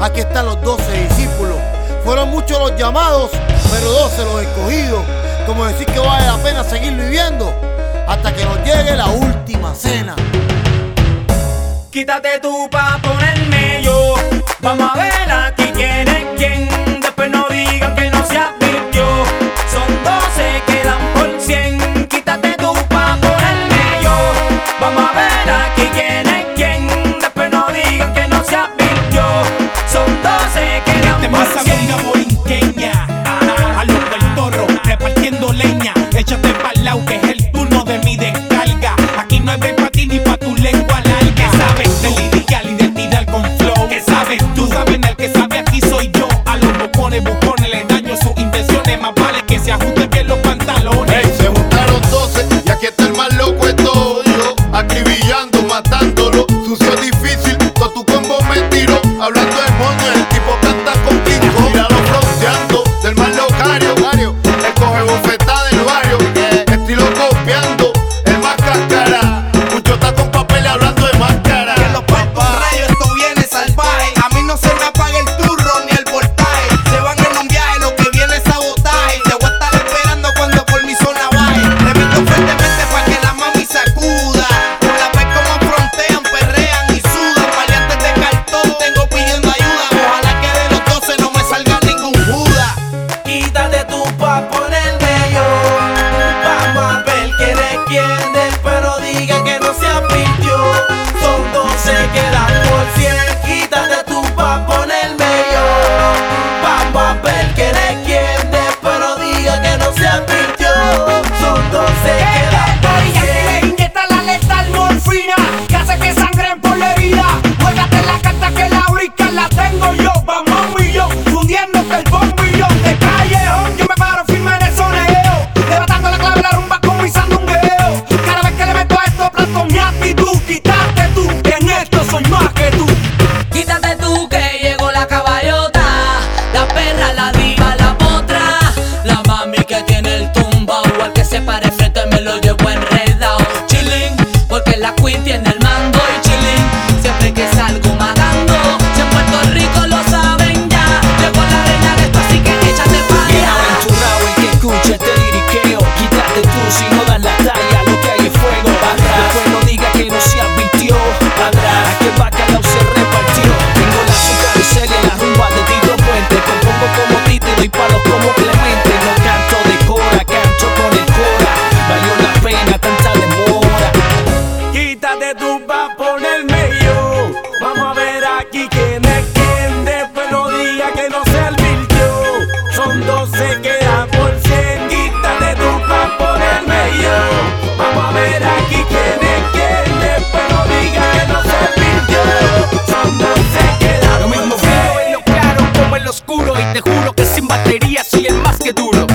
aquí están los doce discípulos. Fueron muchos los llamados, pero doce los escogidos. Como decir que vale la pena seguir viviendo hasta que nos llegue la última cena. Quítate tú pa' ponerme yo. Vamos a ver aquí quién es quién. pone bucones, le daño sus intenciones. Más vale que se ajusten bien los pantalones. Hey, se juntaron 12 y aquí está el más loco de todo. Acribillando, matando. Yeah. mami que tiene el tumbao, al que se parece mundo se queda por cerquita de tu pa' ponerme yo. Vamos a ver aquí quién es quién, después no diga que no se pintió. Sando se queda Lo mismo veo en lo claro como en lo oscuro y te juro que sin batería soy el más que duro.